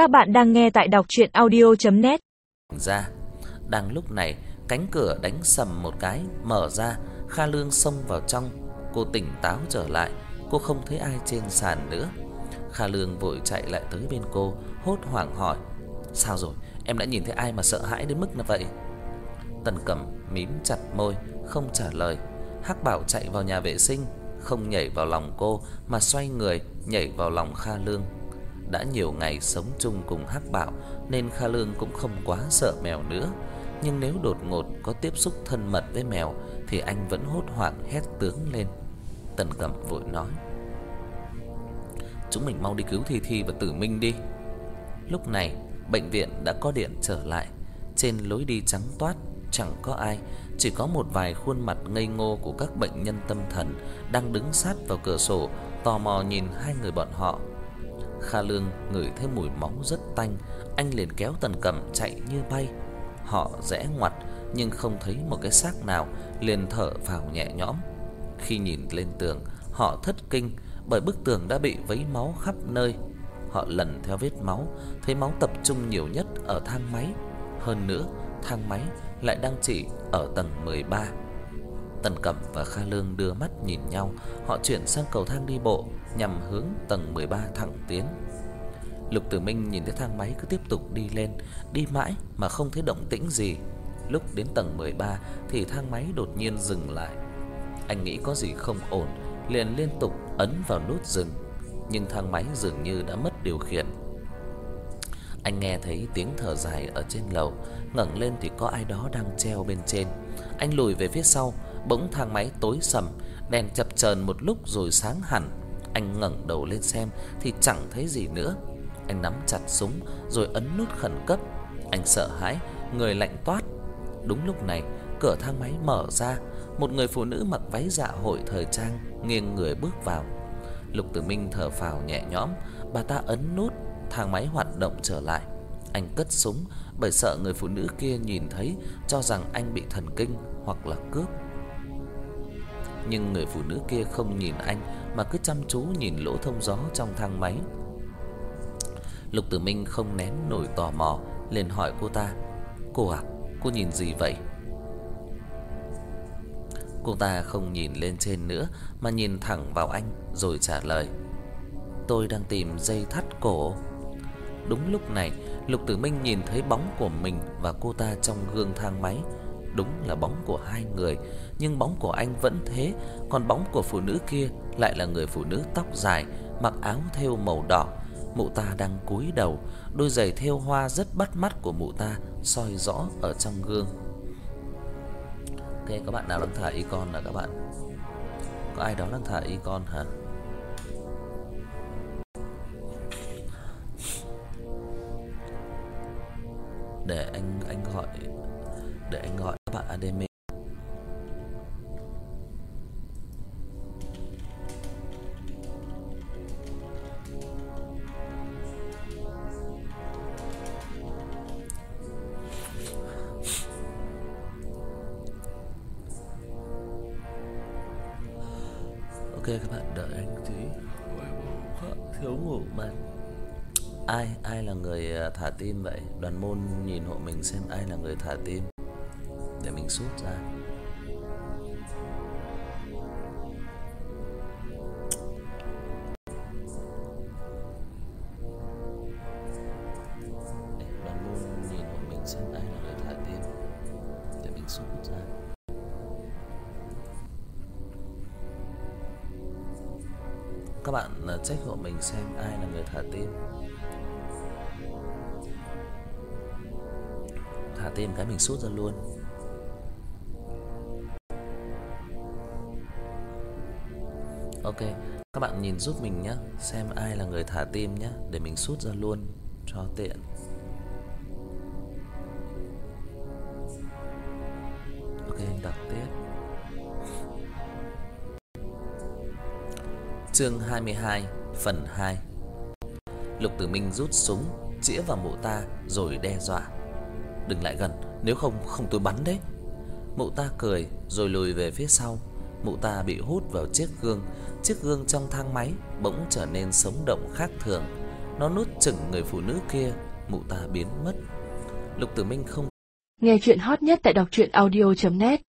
Các bạn đang nghe tại đọc audio net Ra, đang lúc này, cánh cửa đánh sầm một cái mở ra, Kha Lương xông vào trong, cô tỉnh táo trở lại, cô không thấy ai trên sàn nữa. Kha Lương vội chạy lại tới bên cô, hốt hoảng hỏi: "Sao rồi? Em đã nhìn thấy ai mà sợ hãi đến mức như vậy?" Tần Cẩm mím chặt môi, không trả lời. Hắc Bảo chạy vào nhà vệ sinh, không nhảy vào lòng cô mà xoay người nhảy vào lòng Kha Lương. Đã nhiều ngày sống chung cùng Hắc Bảo nên Kha Lương cũng không quá sợ mèo nữa, nhưng nếu đột ngột có tiếp xúc thân mật với mèo thì anh vẫn hốt hoảng hét tướng lên. Tần Cẩm vội nói: "Chúng mình mau đi cứu Thi Thi và Tử Minh đi." Lúc này, bệnh viện đã có điện trở lại, trên lối đi trắng toát chẳng có ai, chỉ có một vài khuôn mặt ngây ngô của các bệnh nhân tâm thần đang đứng sát vào cửa sổ, tò mò nhìn hai người bọn họ. Kha Lương ngửi thấy mùi máu rất tanh, anh liền kéo Tần Cẩm chạy như bay. Họ rẽ ngoặt nhưng không thấy một cái xác nào, liền thở phào nhẹ nhõm. Khi nhìn lên tường, họ thất kinh bởi bức tường đã bị vấy máu khắp nơi. Họ lần theo vết máu, thấy máu tập trung nhiều nhất ở thang máy. Hơn nữa, thang máy lại đang chỉ ở tầng 13. Tần Cẩm và Kha Lương đưa mắt nhìn nhau, họ chuyển sang cầu thang đi bộ nhằm hướng tầng 13 thẳng tiến. Lục Tử Minh nhìn thấy thang máy cứ tiếp tục đi lên, đi mãi mà không thấy động tĩnh gì. Lúc đến tầng 13 thì thang máy đột nhiên dừng lại. Anh nghĩ có gì không ổn, liền liên tục ấn vào nút dừng, nhưng thang máy dường như đã mất điều khiển. Anh nghe thấy tiếng thở dài ở trên lầu, ngẩng lên thì có ai đó đang treo bên trên. Anh lùi về phía sau, bỗng thang máy tối sầm, đèn chập chờn một lúc rồi sáng hẳn. Anh ngẩng đầu lên xem thì chẳng thấy gì nữa. Anh nắm chặt súng rồi ấn nút khẩn cấp. Anh sợ hãi, người lạnh toát. Đúng lúc này, cửa thang máy mở ra, một người phụ nữ mặc váy dạ hội thời trang nghiêng người bước vào. Lục Tử Minh thở phào nhẹ nhõm, bà ta ấn nút, thang máy hoạt động trở lại. Anh cất súng bởi sợ người phụ nữ kia nhìn thấy cho rằng anh bị thần kinh hoặc là cướp. Nhưng người phụ nữ kia không nhìn anh mà cứ chăm chú nhìn lỗ thông gió trong thang máy. Lục Tử Minh không nén nổi tò mò, liền hỏi cô ta: "Cô à, cô nhìn gì vậy?" Cô ta không nhìn lên trên nữa mà nhìn thẳng vào anh rồi trả lời: "Tôi đang tìm dây thắt cổ." Đúng lúc này, Lục Tử Minh nhìn thấy bóng của mình và cô ta trong gương thang máy. Đúng là bóng của hai người, nhưng bóng của anh vẫn thế, còn bóng của phụ nữ kia lại là người phụ nữ tóc dài, mặc áo thêu màu đỏ. Mụ ta đang cúi đầu, đôi giày thêu hoa rất bắt mắt của mụ ta soi rõ ở trong gương. Ok, các bạn nào đang thả icon là các bạn? Có ai đó đang thả icon hả? để anh anh gọi để anh gọi bạn Ademe. Ok, các bạn đợi anh tí. Thiếu ngủ mà Ai ai là người à, thả tim vậy? Đoàn môn nhìn hộ mình xem ai là người thả tim để mình rút ra. đoàn môn nhìn bọn mình xem ai là người thả tim để mình rút ra. Các bạn à, check hộ mình xem ai là người thả tim. thả tim cái mình sút ra luôn Ok, các bạn nhìn giúp mình nhé Xem ai là người thả tim nhé Để mình sút ra luôn. Cho tiện. Ok, anh đọc tiếp. Chương 22, phần 2 Lục Tử Minh rút súng, chĩa vào mụ ta rồi đe dọa. Đừng lại gần, nếu không không tôi bắn đấy." Mụ ta cười rồi lùi về phía sau. Mụ ta bị hút vào chiếc gương, chiếc gương trong thang máy bỗng trở nên sống động khác thường. Nó nuốt chửng người phụ nữ kia, mụ ta biến mất. Lục Tử Minh không Nghe chuyện hot nhất tại đọc truyện audio net